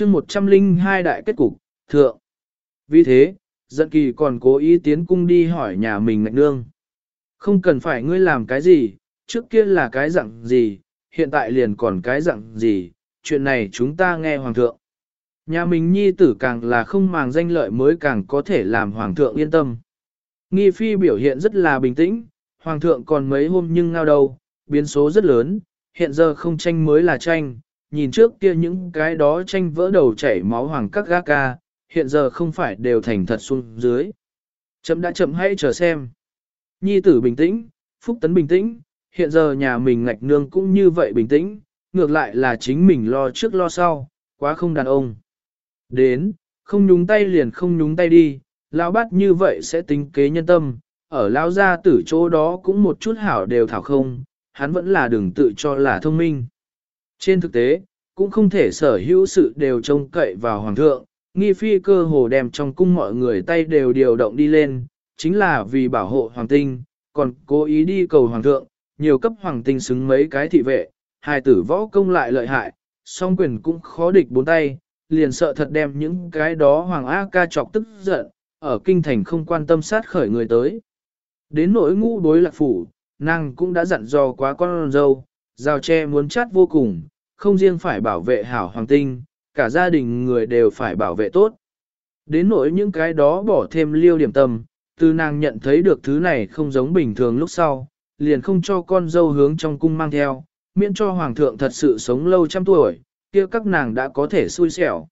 chương 102 đại kết cục, thượng. Vì thế, giận kỳ còn cố ý tiến cung đi hỏi nhà mình ngạch nương. Không cần phải ngươi làm cái gì, trước kia là cái dạng gì, hiện tại liền còn cái dạng gì, chuyện này chúng ta nghe hoàng thượng. Nhà mình nhi tử càng là không màng danh lợi mới càng có thể làm hoàng thượng yên tâm. Nghi phi biểu hiện rất là bình tĩnh, hoàng thượng còn mấy hôm nhưng ngao đầu, biến số rất lớn, hiện giờ không tranh mới là tranh, nhìn trước kia những cái đó tranh vỡ đầu chảy máu hoàng các gác ca, hiện giờ không phải đều thành thật xuống dưới. Chấm đã chậm hãy chờ xem. Nhi tử bình tĩnh, Phúc Tấn bình tĩnh, hiện giờ nhà mình ngạch nương cũng như vậy bình tĩnh, ngược lại là chính mình lo trước lo sau, quá không đàn ông. Đến, không nhúng tay liền không nhúng tay đi, lão bắt như vậy sẽ tính kế nhân tâm, ở lão gia tử chỗ đó cũng một chút hảo đều thảo không, hắn vẫn là đừng tự cho là thông minh. Trên thực tế, cũng không thể sở hữu sự đều trông cậy vào hoàng thượng, nghi phi cơ hồ đem trong cung mọi người tay đều điều động đi lên, chính là vì bảo hộ hoàng tinh, còn cố ý đi cầu hoàng thượng, nhiều cấp hoàng tinh xứng mấy cái thị vệ, hai tử võ công lại lợi hại, song quyền cũng khó địch bốn tay, liền sợ thật đem những cái đó hoàng A ca chọc tức giận, ở kinh thành không quan tâm sát khởi người tới. Đến nỗi ngũ đối lạc phủ, nàng cũng đã dặn dò quá con dâu, giao tre muốn chát vô cùng, không riêng phải bảo vệ hảo hoàng tinh, cả gia đình người đều phải bảo vệ tốt. Đến nỗi những cái đó bỏ thêm liêu điểm tâm, từ nàng nhận thấy được thứ này không giống bình thường lúc sau, liền không cho con dâu hướng trong cung mang theo, miễn cho hoàng thượng thật sự sống lâu trăm tuổi, kia các nàng đã có thể xui xẻo.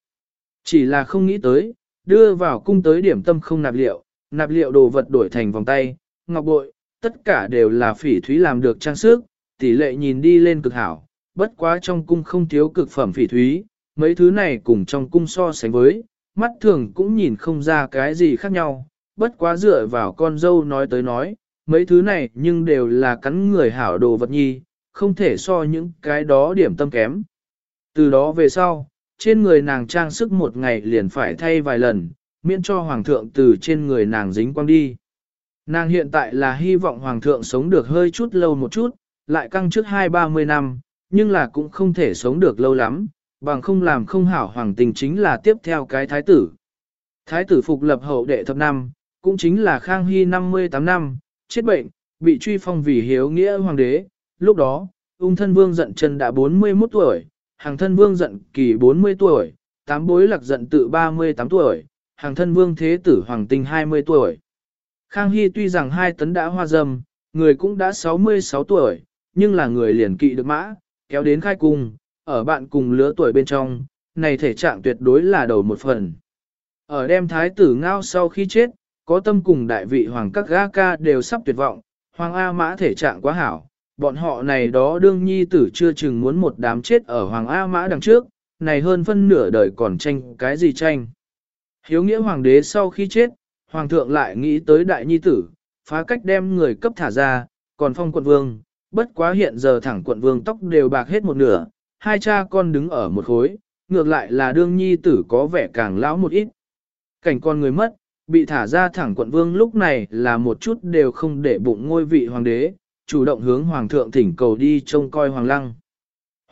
Chỉ là không nghĩ tới, đưa vào cung tới điểm tâm không nạp liệu, nạp liệu đồ vật đổi thành vòng tay, ngọc bội, tất cả đều là phỉ thúy làm được trang sức, tỷ lệ nhìn đi lên cực hảo, bất quá trong cung không thiếu cực phẩm phỉ thúy, mấy thứ này cùng trong cung so sánh với, mắt thường cũng nhìn không ra cái gì khác nhau, bất quá dựa vào con dâu nói tới nói, mấy thứ này nhưng đều là cắn người hảo đồ vật nhi, không thể so những cái đó điểm tâm kém. Từ đó về sau, trên người nàng trang sức một ngày liền phải thay vài lần, miễn cho hoàng thượng từ trên người nàng dính quang đi. Nàng hiện tại là hy vọng hoàng thượng sống được hơi chút lâu một chút, lại căng trước hai ba mươi năm, nhưng là cũng không thể sống được lâu lắm, bằng không làm không hảo hoàng tình chính là tiếp theo cái thái tử. Thái tử phục lập hậu đệ thập năm, cũng chính là Khang Hy 58 năm, chết bệnh, bị truy phong vì hiếu nghĩa hoàng đế. Lúc đó, ung thân vương giận chân đã 41 tuổi, hàng thân vương giận kỳ 40 tuổi, tám bối lạc giận tự 38 tuổi, hàng thân vương thế tử hoàng tinh 20 tuổi. Khang Hy tuy rằng hai tấn đã hoa dâm, người cũng đã 66 tuổi, nhưng là người liền kỵ được mã, kéo đến khai cung, ở bạn cùng lứa tuổi bên trong, này thể trạng tuyệt đối là đầu một phần. Ở đem thái tử ngao sau khi chết, có tâm cùng đại vị hoàng các ga ca đều sắp tuyệt vọng, hoàng A mã thể trạng quá hảo, bọn họ này đó đương nhi tử chưa chừng muốn một đám chết ở hoàng A mã đằng trước, này hơn phân nửa đời còn tranh cái gì tranh. Hiếu nghĩa hoàng đế sau khi chết, hoàng thượng lại nghĩ tới đại nhi tử, phá cách đem người cấp thả ra, còn phong quận vương, bất quá hiện giờ thẳng quận vương tóc đều bạc hết một nửa, hai cha con đứng ở một khối, ngược lại là đương nhi tử có vẻ càng lão một ít. Cảnh con người mất, bị thả ra thẳng quận vương lúc này là một chút đều không để bụng ngôi vị hoàng đế, chủ động hướng hoàng thượng thỉnh cầu đi trông coi hoàng lăng.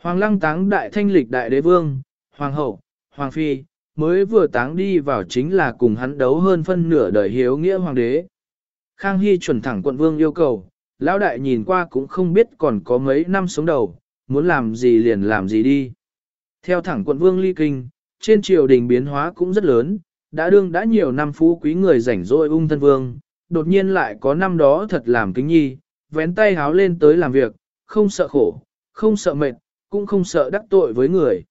Hoàng lăng táng đại thanh lịch đại đế vương, hoàng hậu, hoàng phi, mới vừa táng đi vào chính là cùng hắn đấu hơn phân nửa đời hiếu nghĩa hoàng đế. Khang Hy chuẩn thẳng quận vương yêu cầu, lão đại nhìn qua cũng không biết còn có mấy năm sống đầu, muốn làm gì liền làm gì đi. Theo thẳng quận vương ly kinh, trên triều đình biến hóa cũng rất lớn, đã đương đã nhiều năm phú quý người rảnh rỗi ung thân vương, đột nhiên lại có năm đó thật làm kính nhi, vén tay háo lên tới làm việc, không sợ khổ, không sợ mệt, cũng không sợ đắc tội với người.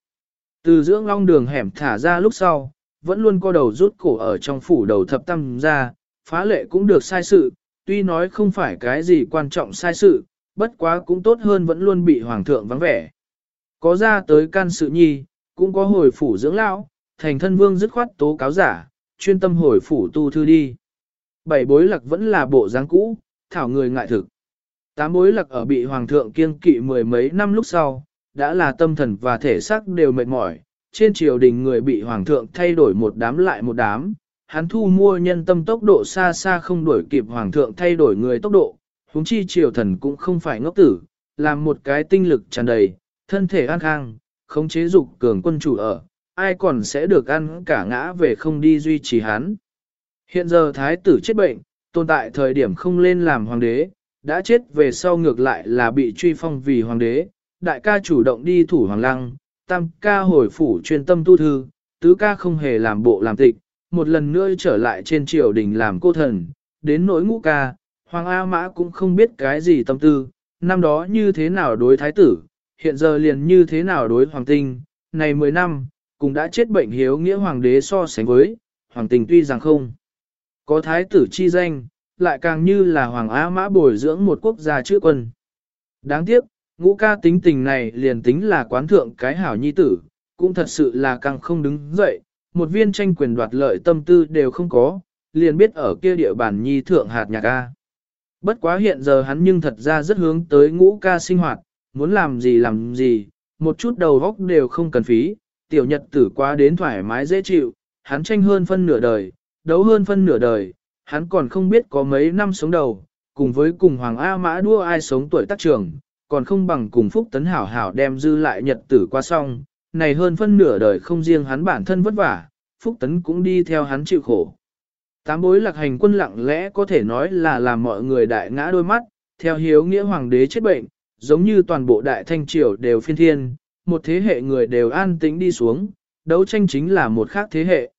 Từ dưỡng long đường hẻm thả ra lúc sau, vẫn luôn co đầu rút cổ ở trong phủ đầu thập tâm ra, phá lệ cũng được sai sự, tuy nói không phải cái gì quan trọng sai sự, bất quá cũng tốt hơn vẫn luôn bị hoàng thượng vắng vẻ. Có ra tới can sự nhi, cũng có hồi phủ dưỡng lão, thành thân vương dứt khoát tố cáo giả, chuyên tâm hồi phủ tu thư đi. Bảy bối lạc vẫn là bộ dáng cũ, thảo người ngại thực. Tám bối lạc ở bị hoàng thượng kiêng kỵ mười mấy năm lúc sau, đã là tâm thần và thể xác đều mệt mỏi, trên triều đình người bị hoàng thượng thay đổi một đám lại một đám, hắn thu mua nhân tâm tốc độ xa xa không đuổi kịp hoàng thượng thay đổi người tốc độ, huống chi triều thần cũng không phải ngốc tử, làm một cái tinh lực tràn đầy, thân thể an khang, khống chế dục cường quân chủ ở, ai còn sẽ được ăn cả ngã về không đi duy trì hắn. Hiện giờ thái tử chết bệnh, tồn tại thời điểm không lên làm hoàng đế, đã chết về sau ngược lại là bị truy phong vì hoàng đế, đại ca chủ động đi thủ hoàng lăng, tam ca hồi phủ chuyên tâm tu thư, tứ ca không hề làm bộ làm tịch, một lần nữa trở lại trên triều đình làm cô thần, đến nỗi ngũ ca, hoàng A Mã cũng không biết cái gì tâm tư, năm đó như thế nào đối thái tử, hiện giờ liền như thế nào đối hoàng tinh, này 10 năm, cũng đã chết bệnh hiếu nghĩa hoàng đế so sánh với, hoàng tình tuy rằng không có thái tử chi danh, lại càng như là hoàng a mã bồi dưỡng một quốc gia chữ quân. Đáng tiếc, ngũ ca tính tình này liền tính là quán thượng cái hảo nhi tử, cũng thật sự là càng không đứng dậy, một viên tranh quyền đoạt lợi tâm tư đều không có, liền biết ở kia địa bàn nhi thượng hạt nhạc ca. Bất quá hiện giờ hắn nhưng thật ra rất hướng tới ngũ ca sinh hoạt, muốn làm gì làm gì, một chút đầu góc đều không cần phí, tiểu nhật tử quá đến thoải mái dễ chịu, hắn tranh hơn phân nửa đời, đấu hơn phân nửa đời, hắn còn không biết có mấy năm sống đầu, cùng với cùng Hoàng A Mã đua ai sống tuổi tác trường, còn không bằng cùng Phúc Tấn Hảo Hảo đem dư lại nhật tử qua xong, này hơn phân nửa đời không riêng hắn bản thân vất vả, Phúc Tấn cũng đi theo hắn chịu khổ. Tám bối lạc hành quân lặng lẽ có thể nói là làm mọi người đại ngã đôi mắt, theo hiếu nghĩa hoàng đế chết bệnh, giống như toàn bộ đại thanh triều đều phiên thiên, một thế hệ người đều an tĩnh đi xuống, đấu tranh chính là một khác thế hệ.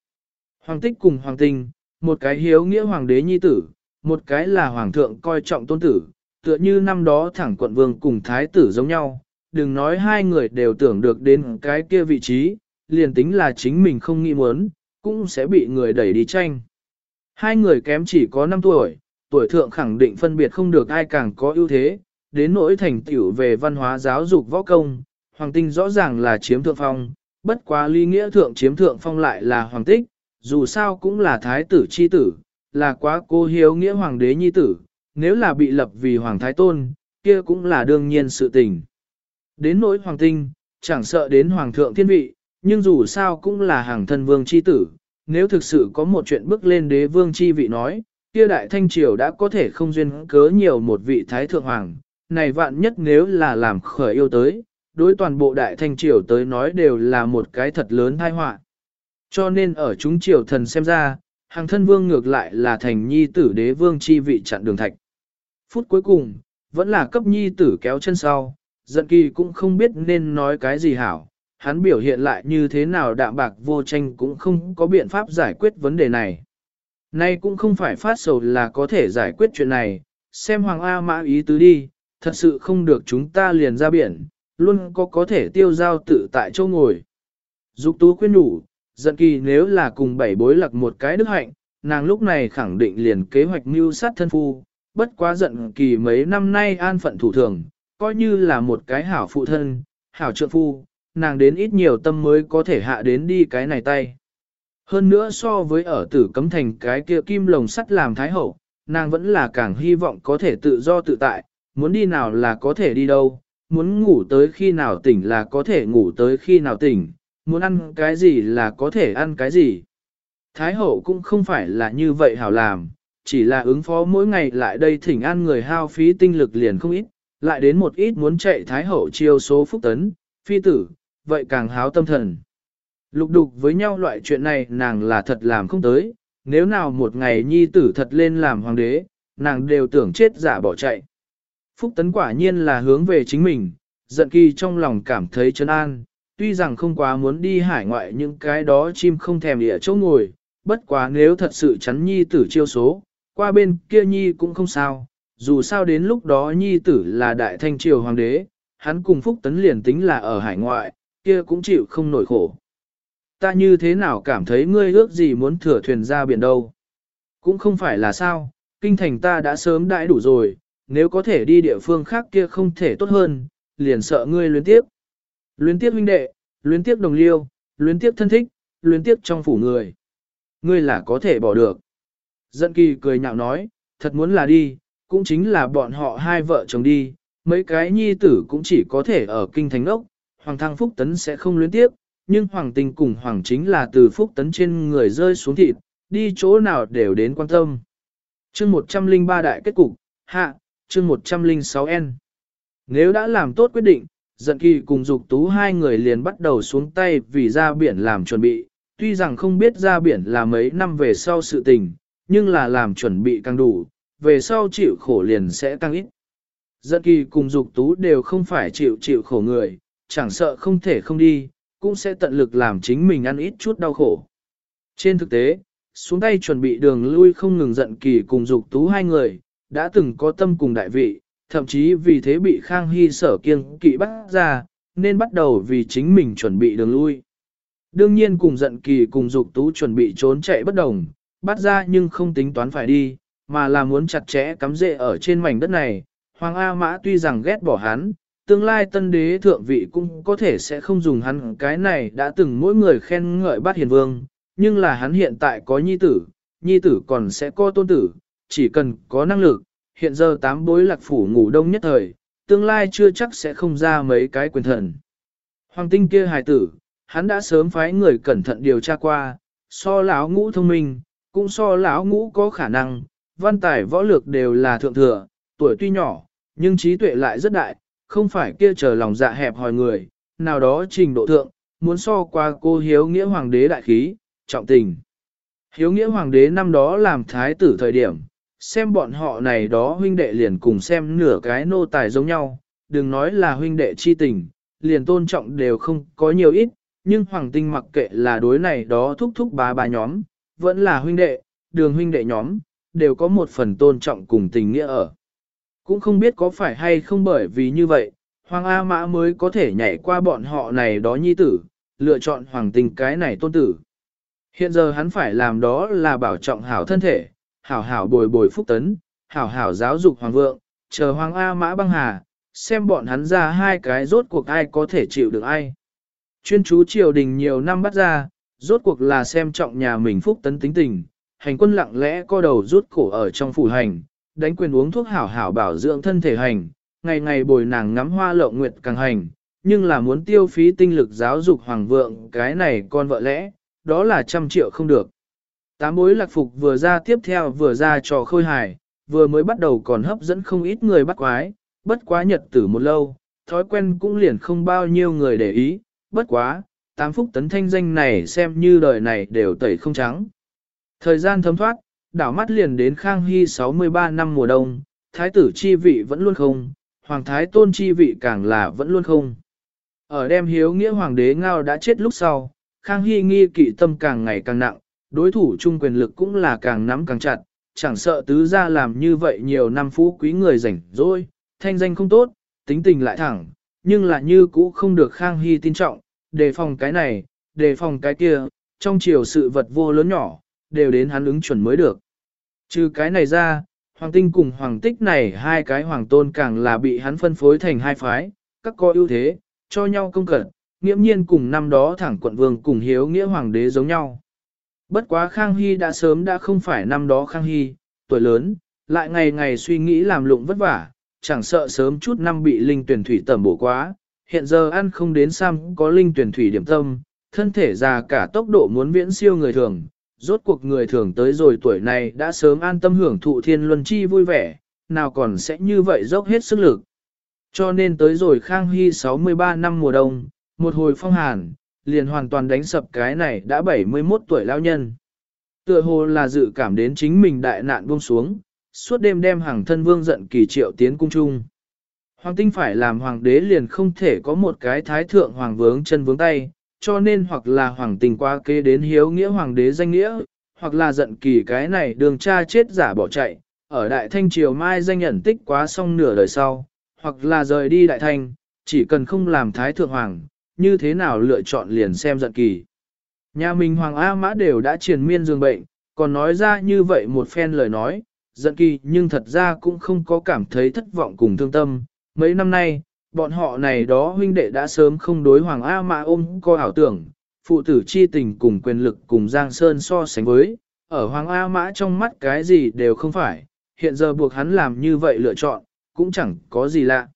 Hoàng tích cùng hoàng tinh, một cái hiếu nghĩa hoàng đế nhi tử, một cái là hoàng thượng coi trọng tôn tử, tựa như năm đó thẳng quận vương cùng thái tử giống nhau, đừng nói hai người đều tưởng được đến cái kia vị trí, liền tính là chính mình không nghĩ muốn, cũng sẽ bị người đẩy đi tranh. Hai người kém chỉ có 5 tuổi, tuổi thượng khẳng định phân biệt không được ai càng có ưu thế, đến nỗi thành tiểu về văn hóa giáo dục võ công, hoàng tinh rõ ràng là chiếm thượng phong, bất quá ly nghĩa thượng chiếm thượng phong lại là hoàng tích, dù sao cũng là thái tử chi tử, là quá cô hiếu nghĩa hoàng đế nhi tử, nếu là bị lập vì hoàng thái tôn, kia cũng là đương nhiên sự tình. Đến nỗi hoàng tinh, chẳng sợ đến hoàng thượng thiên vị, nhưng dù sao cũng là hàng thân vương chi tử, nếu thực sự có một chuyện bước lên đế vương chi vị nói, kia đại thanh triều đã có thể không duyên cớ nhiều một vị thái thượng hoàng, này vạn nhất nếu là làm khởi yêu tới, đối toàn bộ đại thanh triều tới nói đều là một cái thật lớn tai họa. Cho nên ở chúng triều thần xem ra, hàng thân vương ngược lại là thành nhi tử đế vương chi vị chặn đường thạch. Phút cuối cùng, vẫn là cấp nhi tử kéo chân sau, giận kỳ cũng không biết nên nói cái gì hảo, hắn biểu hiện lại như thế nào đạm bạc vô tranh cũng không có biện pháp giải quyết vấn đề này. Nay cũng không phải phát sầu là có thể giải quyết chuyện này, xem Hoàng A Mã ý tứ đi, thật sự không được chúng ta liền ra biển, luôn có có thể tiêu giao tự tại châu ngồi. Dục tú khuyên nhủ, giận kỳ nếu là cùng bảy bối lặc một cái đức hạnh, nàng lúc này khẳng định liền kế hoạch mưu sát thân phu, bất quá giận kỳ mấy năm nay an phận thủ thường, coi như là một cái hảo phụ thân, hảo trượng phu, nàng đến ít nhiều tâm mới có thể hạ đến đi cái này tay. Hơn nữa so với ở tử cấm thành cái kia kim lồng sắt làm thái hậu, nàng vẫn là càng hy vọng có thể tự do tự tại, muốn đi nào là có thể đi đâu, muốn ngủ tới khi nào tỉnh là có thể ngủ tới khi nào tỉnh, muốn ăn cái gì là có thể ăn cái gì. Thái hậu cũng không phải là như vậy hảo làm, chỉ là ứng phó mỗi ngày lại đây thỉnh an người hao phí tinh lực liền không ít, lại đến một ít muốn chạy Thái hậu chiêu số phúc tấn, phi tử, vậy càng háo tâm thần. Lục đục với nhau loại chuyện này nàng là thật làm không tới, nếu nào một ngày nhi tử thật lên làm hoàng đế, nàng đều tưởng chết giả bỏ chạy. Phúc tấn quả nhiên là hướng về chính mình, giận kỳ trong lòng cảm thấy chân an, tuy rằng không quá muốn đi hải ngoại những cái đó chim không thèm địa chỗ ngồi, bất quá nếu thật sự chắn nhi tử chiêu số, qua bên kia nhi cũng không sao, dù sao đến lúc đó nhi tử là đại thanh triều hoàng đế, hắn cùng phúc tấn liền tính là ở hải ngoại, kia cũng chịu không nổi khổ. Ta như thế nào cảm thấy ngươi ước gì muốn thừa thuyền ra biển đâu? Cũng không phải là sao, kinh thành ta đã sớm đãi đủ rồi, nếu có thể đi địa phương khác kia không thể tốt hơn, liền sợ ngươi luyến tiếp. Luyến tiếp huynh đệ, luyến tiếp đồng liêu, luyến tiếp thân thích, luyến tiếp trong phủ người. Ngươi là có thể bỏ được. Dận kỳ cười nhạo nói, thật muốn là đi, cũng chính là bọn họ hai vợ chồng đi, mấy cái nhi tử cũng chỉ có thể ở kinh thành ốc, Hoàng thăng Phúc Tấn sẽ không luyến tiếp, nhưng Hoàng tình cùng Hoàng chính là từ Phúc Tấn trên người rơi xuống thịt, đi chỗ nào đều đến quan tâm. chương 103 đại kết cục, hạ, chương 106N. Nếu đã làm tốt quyết định, giận kỳ cùng dục tú hai người liền bắt đầu xuống tay vì ra biển làm chuẩn bị, tuy rằng không biết ra biển là mấy năm về sau sự tình, nhưng là làm chuẩn bị càng đủ, về sau chịu khổ liền sẽ tăng ít. Giận kỳ cùng dục tú đều không phải chịu chịu khổ người, chẳng sợ không thể không đi, cũng sẽ tận lực làm chính mình ăn ít chút đau khổ. Trên thực tế, xuống tay chuẩn bị đường lui không ngừng giận kỳ cùng dục tú hai người, đã từng có tâm cùng đại vị, thậm chí vì thế bị Khang Hy sở kiêng kỵ bắt ra, nên bắt đầu vì chính mình chuẩn bị đường lui. Đương nhiên cùng giận kỳ cùng dục tú chuẩn bị trốn chạy bất đồng, bắt ra nhưng không tính toán phải đi, mà là muốn chặt chẽ cắm rễ ở trên mảnh đất này. Hoàng A Mã tuy rằng ghét bỏ hắn, tương lai tân đế thượng vị cũng có thể sẽ không dùng hắn cái này đã từng mỗi người khen ngợi bát hiền vương, nhưng là hắn hiện tại có nhi tử, nhi tử còn sẽ có tôn tử, chỉ cần có năng lực, hiện giờ tám bối lạc phủ ngủ đông nhất thời, tương lai chưa chắc sẽ không ra mấy cái quyền thần. Hoàng tinh kia hài tử, hắn đã sớm phái người cẩn thận điều tra qua, so lão ngũ thông minh, cũng so lão ngũ có khả năng, văn tài võ lược đều là thượng thừa, tuổi tuy nhỏ, nhưng trí tuệ lại rất đại, không phải kia chờ lòng dạ hẹp hòi người, nào đó trình độ thượng, muốn so qua cô hiếu nghĩa hoàng đế đại khí, trọng tình. Hiếu nghĩa hoàng đế năm đó làm thái tử thời điểm, xem bọn họ này đó huynh đệ liền cùng xem nửa cái nô tài giống nhau, đừng nói là huynh đệ chi tình, liền tôn trọng đều không có nhiều ít, nhưng hoàng tinh mặc kệ là đối này đó thúc thúc bá bá nhóm, vẫn là huynh đệ, đường huynh đệ nhóm, đều có một phần tôn trọng cùng tình nghĩa ở. Cũng không biết có phải hay không bởi vì như vậy, Hoàng A Mã mới có thể nhảy qua bọn họ này đó nhi tử, lựa chọn hoàng tình cái này tôn tử. Hiện giờ hắn phải làm đó là bảo trọng hảo thân thể, hảo hảo bồi bồi phúc tấn, hảo hảo giáo dục hoàng vượng, chờ hoàng A Mã băng hà, xem bọn hắn ra hai cái rốt cuộc ai có thể chịu được ai. Chuyên chú triều đình nhiều năm bắt ra, rốt cuộc là xem trọng nhà mình phúc tấn tính tình, hành quân lặng lẽ co đầu rút cổ ở trong phủ hành, đánh quyền uống thuốc hảo hảo bảo dưỡng thân thể hành, ngày ngày bồi nàng ngắm hoa lộng nguyệt càng hành, nhưng là muốn tiêu phí tinh lực giáo dục hoàng vượng cái này con vợ lẽ, đó là trăm triệu không được. Tám bối lạc phục vừa ra tiếp theo vừa ra trò khôi hài, vừa mới bắt đầu còn hấp dẫn không ít người bắt quái, bất quá nhật tử một lâu, thói quen cũng liền không bao nhiêu người để ý, bất quá, tám phúc tấn thanh danh này xem như đời này đều tẩy không trắng. Thời gian thấm thoát, đảo mắt liền đến Khang Hy 63 năm mùa đông, thái tử chi vị vẫn luôn không, hoàng thái tôn chi vị càng là vẫn luôn không. Ở đêm hiếu nghĩa hoàng đế ngao đã chết lúc sau, Khang Hy nghi kỵ tâm càng ngày càng nặng, đối thủ chung quyền lực cũng là càng nắm càng chặt, chẳng sợ tứ gia làm như vậy nhiều năm phú quý người rảnh rồi, thanh danh không tốt, tính tình lại thẳng, nhưng là như cũ không được Khang Hy tin trọng, đề phòng cái này, đề phòng cái kia, trong chiều sự vật vô lớn nhỏ, đều đến hắn ứng chuẩn mới được. Trừ cái này ra, hoàng tinh cùng hoàng tích này hai cái hoàng tôn càng là bị hắn phân phối thành hai phái, các có ưu thế, cho nhau công cận, nghiễm nhiên cùng năm đó thẳng quận vương cùng hiếu nghĩa hoàng đế giống nhau. Bất quá Khang Hy đã sớm đã không phải năm đó Khang Hy, tuổi lớn, lại ngày ngày suy nghĩ làm lụng vất vả, chẳng sợ sớm chút năm bị linh tuyển thủy tẩm bổ quá, hiện giờ ăn không đến sam có linh tuyển thủy điểm tâm, thân thể già cả tốc độ muốn viễn siêu người thường, rốt cuộc người thường tới rồi tuổi này đã sớm an tâm hưởng thụ thiên luân chi vui vẻ, nào còn sẽ như vậy dốc hết sức lực. Cho nên tới rồi Khang Hy 63 năm mùa đông, một hồi phong hàn, liền hoàn toàn đánh sập cái này đã 71 tuổi lao nhân. Tựa hồ là dự cảm đến chính mình đại nạn buông xuống, suốt đêm đem hàng thân vương giận kỳ triệu tiến cung trung. Hoàng tinh phải làm hoàng đế liền không thể có một cái thái thượng hoàng vướng chân vướng tay, cho nên hoặc là hoàng tình quá kế đến hiếu nghĩa hoàng đế danh nghĩa, hoặc là giận kỳ cái này đường cha chết giả bỏ chạy, ở đại thanh triều mai danh nhận tích quá xong nửa đời sau, hoặc là rời đi đại thanh, chỉ cần không làm thái thượng hoàng, như thế nào lựa chọn liền xem giận kỳ. Nhà mình hoàng A mã đều đã triền miên dương bệnh, còn nói ra như vậy một phen lời nói, giận kỳ nhưng thật ra cũng không có cảm thấy thất vọng cùng thương tâm. Mấy năm nay, bọn họ này đó huynh đệ đã sớm không đối Hoàng A Mã ôm coi ảo tưởng, phụ tử chi tình cùng quyền lực cùng Giang Sơn so sánh với, ở Hoàng A Mã trong mắt cái gì đều không phải, hiện giờ buộc hắn làm như vậy lựa chọn, cũng chẳng có gì lạ.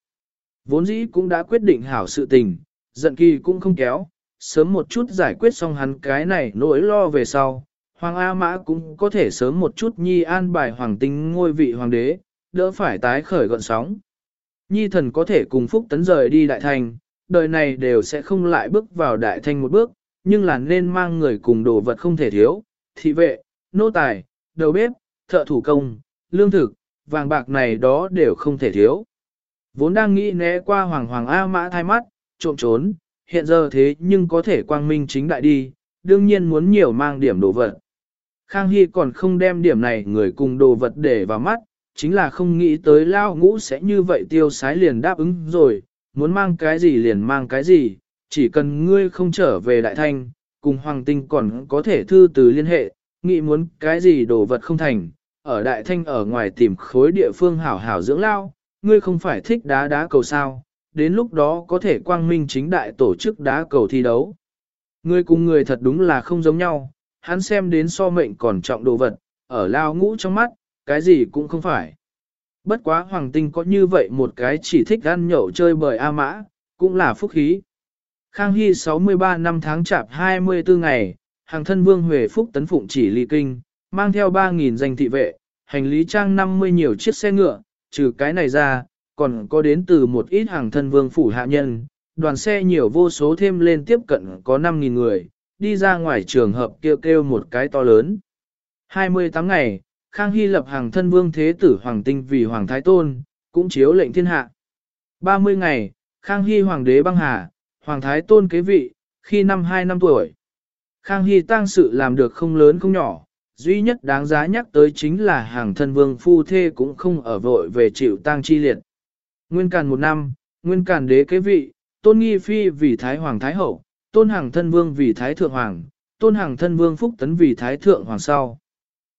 Vốn dĩ cũng đã quyết định hảo sự tình, giận kỳ cũng không kéo, sớm một chút giải quyết xong hắn cái này nỗi lo về sau. Hoàng A Mã cũng có thể sớm một chút nhi an bài hoàng tinh ngôi vị hoàng đế, đỡ phải tái khởi gọn sóng. Nhi thần có thể cùng Phúc Tấn rời đi đại thành, đời này đều sẽ không lại bước vào đại thành một bước, nhưng là nên mang người cùng đồ vật không thể thiếu, thị vệ, nô tài, đầu bếp, thợ thủ công, lương thực, vàng bạc này đó đều không thể thiếu. Vốn đang nghĩ né qua hoàng hoàng A mã thai mắt, trộm trốn, hiện giờ thế nhưng có thể quang minh chính đại đi, đương nhiên muốn nhiều mang điểm đồ vật. Khang Hy còn không đem điểm này người cùng đồ vật để vào mắt, chính là không nghĩ tới lao ngũ sẽ như vậy tiêu sái liền đáp ứng rồi, muốn mang cái gì liền mang cái gì, chỉ cần ngươi không trở về đại thanh, cùng hoàng tinh còn có thể thư từ liên hệ, nghĩ muốn cái gì đồ vật không thành, ở đại thanh ở ngoài tìm khối địa phương hảo hảo dưỡng lao, ngươi không phải thích đá đá cầu sao, đến lúc đó có thể quang minh chính đại tổ chức đá cầu thi đấu. Ngươi cùng người thật đúng là không giống nhau, hắn xem đến so mệnh còn trọng đồ vật, ở lao ngũ trong mắt, cái gì cũng không phải. Bất quá hoàng tinh có như vậy một cái chỉ thích ăn nhậu chơi bời A mã, cũng là phúc khí. Khang Hy 63 năm tháng chạp 24 ngày, hàng thân vương Huệ Phúc tấn phụng chỉ ly kinh, mang theo 3.000 danh thị vệ, hành lý trang 50 nhiều chiếc xe ngựa, trừ cái này ra, còn có đến từ một ít hàng thân vương phủ hạ nhân, đoàn xe nhiều vô số thêm lên tiếp cận có 5.000 người, đi ra ngoài trường hợp kêu kêu một cái to lớn. 28 ngày, Khang Hy lập hàng thân vương thế tử Hoàng Tinh vì Hoàng Thái Tôn, cũng chiếu lệnh thiên hạ. 30 ngày, Khang Hy Hoàng đế băng hà, Hoàng Thái Tôn kế vị, khi năm 2 năm tuổi. Khang Hy tang sự làm được không lớn không nhỏ, duy nhất đáng giá nhắc tới chính là hàng thân vương phu thê cũng không ở vội về chịu tang chi liệt. Nguyên càn một năm, nguyên càn đế kế vị, tôn nghi phi vì Thái Hoàng Thái Hậu, tôn hàng thân vương vì Thái Thượng Hoàng, tôn hàng thân vương phúc tấn vì Thái Thượng Hoàng sau.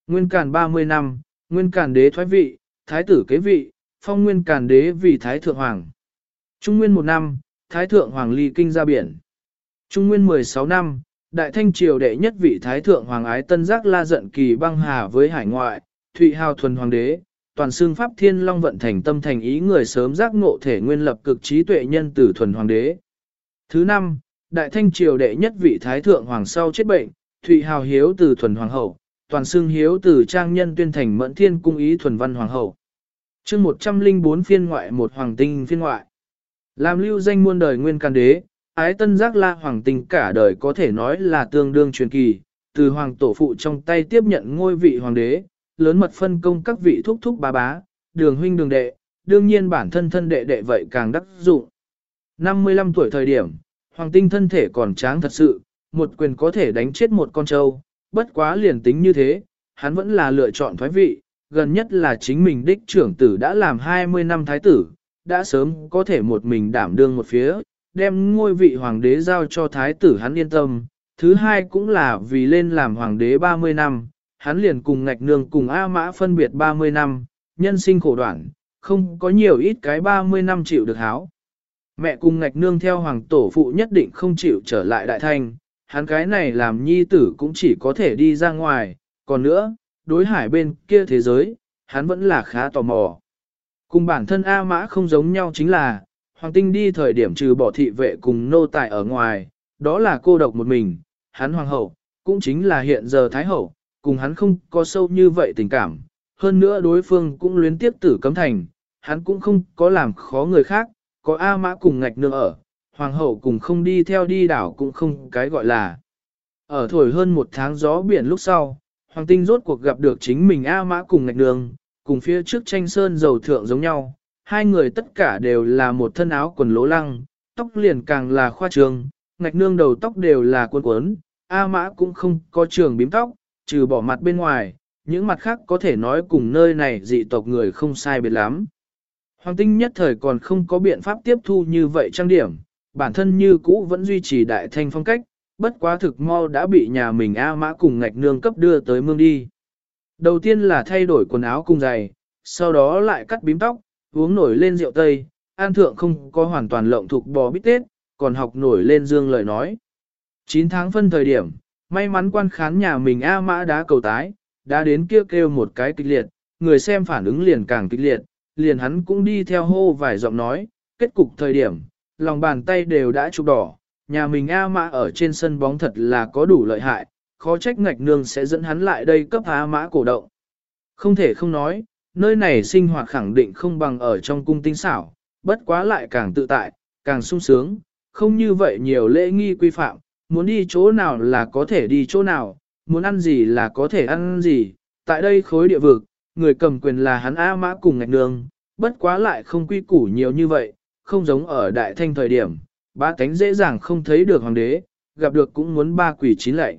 Nguyên càn 30 năm, nguyên càn đế thoái vị, Thái tử kế vị, phong nguyên càn đế vì Thái Thượng Hoàng. Trung nguyên một năm, Thái Thượng Hoàng ly kinh ra biển. Trung nguyên 16 năm, Đại Thanh Triều đệ nhất vị Thái Thượng Hoàng Ái Tân Giác la giận kỳ băng hà với hải ngoại, Thụy Hào thuần Hoàng đế, toàn xương Pháp Thiên Long vận thành tâm thành ý người sớm giác ngộ thể nguyên lập cực trí tuệ nhân tử thuần Hoàng đế. Thứ năm, Đại Thanh Triều đệ nhất vị Thái Thượng Hoàng sau chết bệnh, Thụy Hào hiếu từ thuần Hoàng hậu, toàn xương hiếu từ trang nhân tuyên thành mẫn thiên cung ý thuần văn Hoàng hậu. chương 104 phiên ngoại một Hoàng tinh phiên ngoại. Làm lưu danh muôn đời nguyên can đế, ái tân giác la hoàng tinh cả đời có thể nói là tương đương truyền kỳ, từ hoàng tổ phụ trong tay tiếp nhận ngôi vị hoàng đế, lớn mật phân công các vị thúc thúc bá bá, đường huynh đường đệ, đương nhiên bản thân thân đệ đệ vậy càng đắc dụng. 55 tuổi thời điểm, hoàng tinh thân thể còn tráng thật sự, một quyền có thể đánh chết một con trâu, bất quá liền tính như thế, hắn vẫn là lựa chọn thoái vị, gần nhất là chính mình đích trưởng tử đã làm 20 năm thái tử, đã sớm có thể một mình đảm đương một phía, đem ngôi vị hoàng đế giao cho thái tử hắn yên tâm. Thứ hai cũng là vì lên làm hoàng đế 30 năm, hắn liền cùng ngạch nương cùng A Mã phân biệt 30 năm, nhân sinh khổ đoạn, không có nhiều ít cái 30 năm chịu được háo. Mẹ cùng ngạch nương theo hoàng tổ phụ nhất định không chịu trở lại đại thanh, hắn cái này làm nhi tử cũng chỉ có thể đi ra ngoài, còn nữa, đối hải bên kia thế giới, hắn vẫn là khá tò mò. Cùng bản thân A Mã không giống nhau chính là, Hoàng tinh đi thời điểm trừ bỏ thị vệ cùng nô tài ở ngoài, đó là cô độc một mình, hắn hoàng hậu, cũng chính là hiện giờ thái hậu, cùng hắn không có sâu như vậy tình cảm. Hơn nữa đối phương cũng luyến tiếp tử cấm thành, hắn cũng không có làm khó người khác, có A mã cùng ngạch nương ở, hoàng hậu cùng không đi theo đi đảo cũng không cái gọi là. Ở thổi hơn một tháng gió biển lúc sau, hoàng tinh rốt cuộc gặp được chính mình A mã cùng ngạch đường, cùng phía trước tranh sơn dầu thượng giống nhau, hai người tất cả đều là một thân áo quần lỗ lăng, tóc liền càng là khoa trường, ngạch nương đầu tóc đều là cuốn cuốn, A mã cũng không có trường bím tóc, trừ bỏ mặt bên ngoài, những mặt khác có thể nói cùng nơi này dị tộc người không sai biệt lắm. Hoàng tinh nhất thời còn không có biện pháp tiếp thu như vậy trang điểm, bản thân như cũ vẫn duy trì đại thanh phong cách, bất quá thực mau đã bị nhà mình A mã cùng ngạch nương cấp đưa tới mương đi. Đầu tiên là thay đổi quần áo cùng giày, sau đó lại cắt bím tóc, uống nổi lên rượu tây, an thượng không có hoàn toàn lộng thuộc bò bít tết, còn học nổi lên dương lời nói. 9 tháng phân thời điểm, may mắn quan khán nhà mình A mã đá cầu tái, đã đến kia kêu, kêu một cái kịch liệt, người xem phản ứng liền càng kịch liệt, liền hắn cũng đi theo hô vài giọng nói, kết cục thời điểm, lòng bàn tay đều đã chụp đỏ, nhà mình A mã ở trên sân bóng thật là có đủ lợi hại, khó trách ngạch nương sẽ dẫn hắn lại đây cấp A mã cổ động. Không thể không nói, nơi này sinh hoạt khẳng định không bằng ở trong cung tinh xảo, bất quá lại càng tự tại, càng sung sướng, không như vậy nhiều lễ nghi quy phạm, muốn đi chỗ nào là có thể đi chỗ nào, muốn ăn gì là có thể ăn gì. Tại đây khối địa vực, người cầm quyền là hắn A Mã cùng ngạch nương, bất quá lại không quy củ nhiều như vậy, không giống ở đại thanh thời điểm, ba cánh dễ dàng không thấy được hoàng đế, gặp được cũng muốn ba quỷ chín lệ.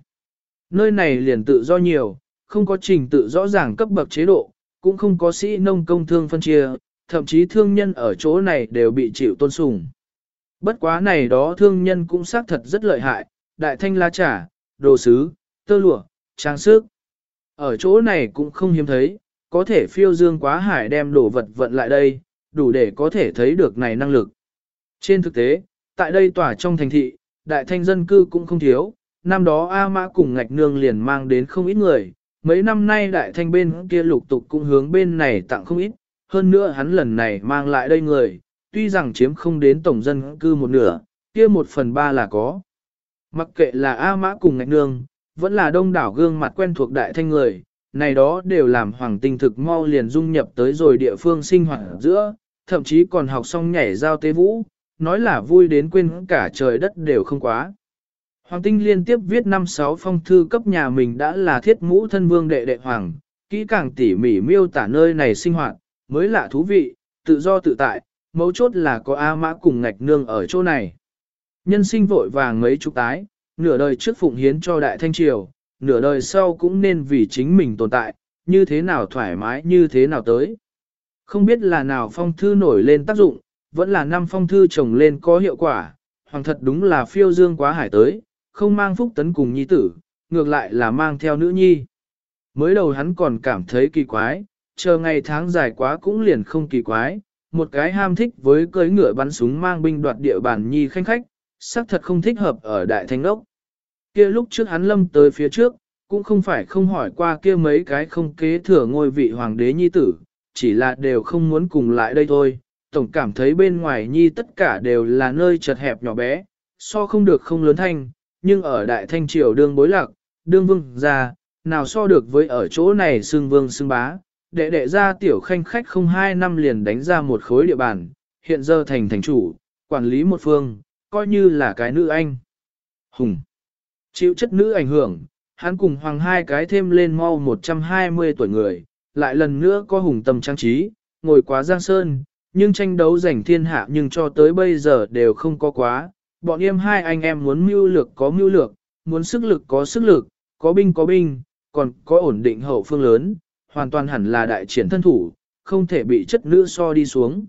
Nơi này liền tự do nhiều, không có trình tự rõ ràng cấp bậc chế độ, cũng không có sĩ nông công thương phân chia, thậm chí thương nhân ở chỗ này đều bị chịu tôn sùng. Bất quá này đó thương nhân cũng xác thật rất lợi hại, đại thanh la trà, đồ sứ, tơ lụa, trang sức. Ở chỗ này cũng không hiếm thấy, có thể phiêu dương quá hải đem đồ vật vận lại đây, đủ để có thể thấy được này năng lực. Trên thực tế, tại đây tỏa trong thành thị, đại thanh dân cư cũng không thiếu, năm đó A Mã cùng ngạch nương liền mang đến không ít người, mấy năm nay đại thanh bên kia lục tục cũng hướng bên này tặng không ít, hơn nữa hắn lần này mang lại đây người, tuy rằng chiếm không đến tổng dân cư một nửa, kia một phần ba là có. Mặc kệ là A Mã cùng ngạch nương, vẫn là đông đảo gương mặt quen thuộc đại thanh người, này đó đều làm hoàng tinh thực mau liền dung nhập tới rồi địa phương sinh hoạt giữa, thậm chí còn học xong nhảy giao tế vũ, nói là vui đến quên cả trời đất đều không quá. Hoàng tinh liên tiếp viết năm sáu phong thư cấp nhà mình đã là thiết mũ thân vương đệ đệ hoàng, kỹ càng tỉ mỉ miêu tả nơi này sinh hoạt, mới lạ thú vị, tự do tự tại, mấu chốt là có A mã cùng ngạch nương ở chỗ này. Nhân sinh vội vàng mấy chục tái, nửa đời trước phụng hiến cho đại thanh triều, nửa đời sau cũng nên vì chính mình tồn tại, như thế nào thoải mái như thế nào tới. Không biết là nào phong thư nổi lên tác dụng, vẫn là năm phong thư trồng lên có hiệu quả, hoàng thật đúng là phiêu dương quá hải tới, không mang phúc tấn cùng nhi tử, ngược lại là mang theo nữ nhi. Mới đầu hắn còn cảm thấy kỳ quái, chờ ngày tháng dài quá cũng liền không kỳ quái, một cái ham thích với cưới ngựa bắn súng mang binh đoạt địa bàn nhi khanh khách, xác thật không thích hợp ở đại thanh ốc. Kia lúc trước hắn lâm tới phía trước, cũng không phải không hỏi qua kia mấy cái không kế thừa ngôi vị hoàng đế nhi tử, chỉ là đều không muốn cùng lại đây thôi. Tổng cảm thấy bên ngoài nhi tất cả đều là nơi chật hẹp nhỏ bé, so không được không lớn thanh, nhưng ở đại thanh triều đương bối lạc, đương vương ra, nào so được với ở chỗ này xương vương xương bá, đệ đệ ra tiểu khanh khách không hai năm liền đánh ra một khối địa bàn, hiện giờ thành thành chủ, quản lý một phương, coi như là cái nữ anh. Hùng. Chịu chất nữ ảnh hưởng, hắn cùng hoàng hai cái thêm lên mau 120 tuổi người, lại lần nữa có hùng tâm trang trí, ngồi quá giang sơn, nhưng tranh đấu giành thiên hạ nhưng cho tới bây giờ đều không có quá. Bọn em hai anh em muốn mưu lược có mưu lược, muốn sức lực có sức lực, có binh có binh, còn có ổn định hậu phương lớn, hoàn toàn hẳn là đại triển thân thủ, không thể bị chất nữ so đi xuống.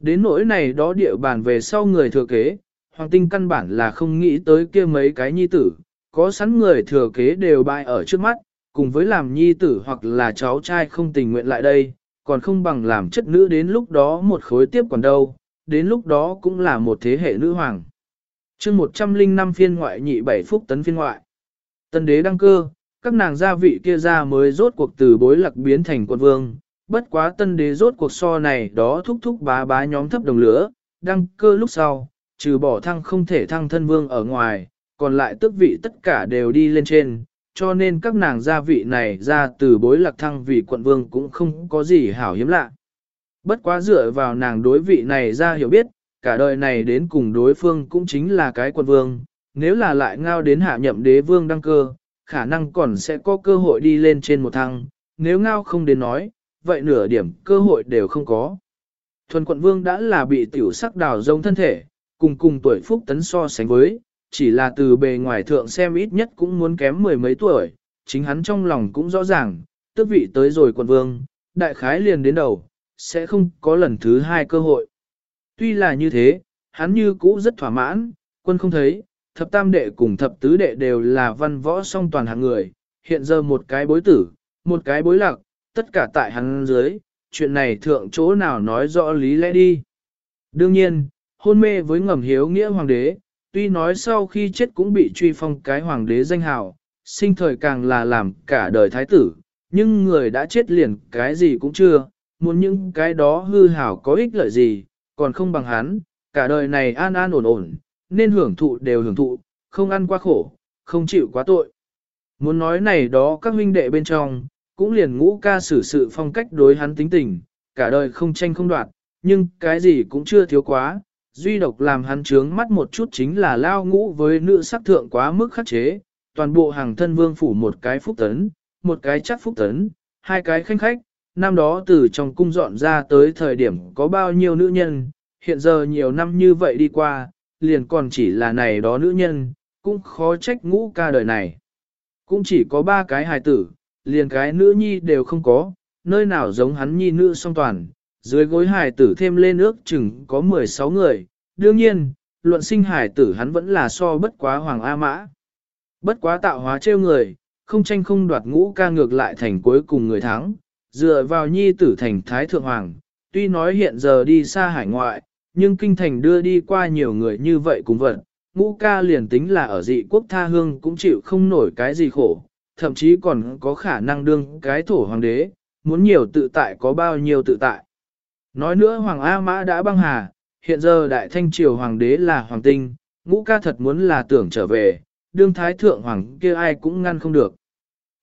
Đến nỗi này đó địa bàn về sau người thừa kế, hoàng tinh căn bản là không nghĩ tới kia mấy cái nhi tử, có sẵn người thừa kế đều bại ở trước mắt, cùng với làm nhi tử hoặc là cháu trai không tình nguyện lại đây, còn không bằng làm chất nữ đến lúc đó một khối tiếp còn đâu, đến lúc đó cũng là một thế hệ nữ hoàng. chương 105 phiên ngoại nhị bảy phúc tấn phiên ngoại. Tân đế đăng cơ, các nàng gia vị kia ra mới rốt cuộc từ bối lạc biến thành quân vương, bất quá tân đế rốt cuộc so này đó thúc thúc bá bá nhóm thấp đồng lửa, đăng cơ lúc sau, trừ bỏ thăng không thể thăng thân vương ở ngoài, còn lại tước vị tất cả đều đi lên trên, cho nên các nàng gia vị này ra từ bối lạc thăng vì quận vương cũng không có gì hảo hiếm lạ. Bất quá dựa vào nàng đối vị này ra hiểu biết, cả đời này đến cùng đối phương cũng chính là cái quận vương, nếu là lại ngao đến hạ nhậm đế vương đăng cơ, khả năng còn sẽ có cơ hội đi lên trên một thăng, nếu ngao không đến nói, vậy nửa điểm cơ hội đều không có. Thuần quận vương đã là bị tiểu sắc đào rông thân thể, cùng cùng tuổi phúc tấn so sánh với, chỉ là từ bề ngoài thượng xem ít nhất cũng muốn kém mười mấy tuổi, chính hắn trong lòng cũng rõ ràng, tước vị tới rồi quận vương, đại khái liền đến đầu, sẽ không có lần thứ hai cơ hội. Tuy là như thế, hắn như cũ rất thỏa mãn, quân không thấy, thập tam đệ cùng thập tứ đệ đều là văn võ song toàn hạng người, hiện giờ một cái bối tử, một cái bối lạc, tất cả tại hắn dưới, chuyện này thượng chỗ nào nói rõ lý lẽ đi. Đương nhiên, hôn mê với ngầm hiếu nghĩa hoàng đế, tuy nói sau khi chết cũng bị truy phong cái hoàng đế danh hào, sinh thời càng là làm cả đời thái tử, nhưng người đã chết liền cái gì cũng chưa, muốn những cái đó hư hảo có ích lợi gì, còn không bằng hắn, cả đời này an an ổn ổn, nên hưởng thụ đều hưởng thụ, không ăn quá khổ, không chịu quá tội. Muốn nói này đó các huynh đệ bên trong, cũng liền ngũ ca xử sự phong cách đối hắn tính tình, cả đời không tranh không đoạt, nhưng cái gì cũng chưa thiếu quá, Duy độc làm hắn trướng mắt một chút chính là lao ngũ với nữ sắc thượng quá mức khắc chế, toàn bộ hàng thân vương phủ một cái phúc tấn, một cái chắc phúc tấn, hai cái khanh khách, năm đó từ trong cung dọn ra tới thời điểm có bao nhiêu nữ nhân, hiện giờ nhiều năm như vậy đi qua, liền còn chỉ là này đó nữ nhân, cũng khó trách ngũ ca đời này. Cũng chỉ có ba cái hài tử, liền cái nữ nhi đều không có, nơi nào giống hắn nhi nữ song toàn, dưới gối hải tử thêm lên ước chừng có 16 người, đương nhiên, luận sinh hải tử hắn vẫn là so bất quá hoàng A mã. Bất quá tạo hóa trêu người, không tranh không đoạt ngũ ca ngược lại thành cuối cùng người thắng, dựa vào nhi tử thành thái thượng hoàng, tuy nói hiện giờ đi xa hải ngoại, nhưng kinh thành đưa đi qua nhiều người như vậy cũng vận, ngũ ca liền tính là ở dị quốc tha hương cũng chịu không nổi cái gì khổ, thậm chí còn có khả năng đương cái thổ hoàng đế, muốn nhiều tự tại có bao nhiêu tự tại. Nói nữa Hoàng A Mã đã băng hà, hiện giờ Đại Thanh Triều Hoàng đế là Hoàng Tinh, ngũ ca thật muốn là tưởng trở về, đương Thái Thượng Hoàng kia ai cũng ngăn không được.